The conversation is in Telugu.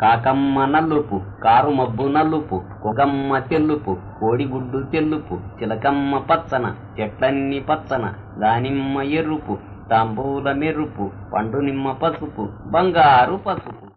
కాకమ్మ నల్లుపు కారుమబ్బు నలుపు నల్లుపు కొగమ్మ తెల్లుపు కోడిగుడ్డు తెల్లుపు చిలకమ్మ పచ్చన చెట్లన్నీ పచ్చన దానిమ్మ ఎరుపు తాంబూల మెరుపు పండు నిమ్మ పసుపు బంగారు పసుపు.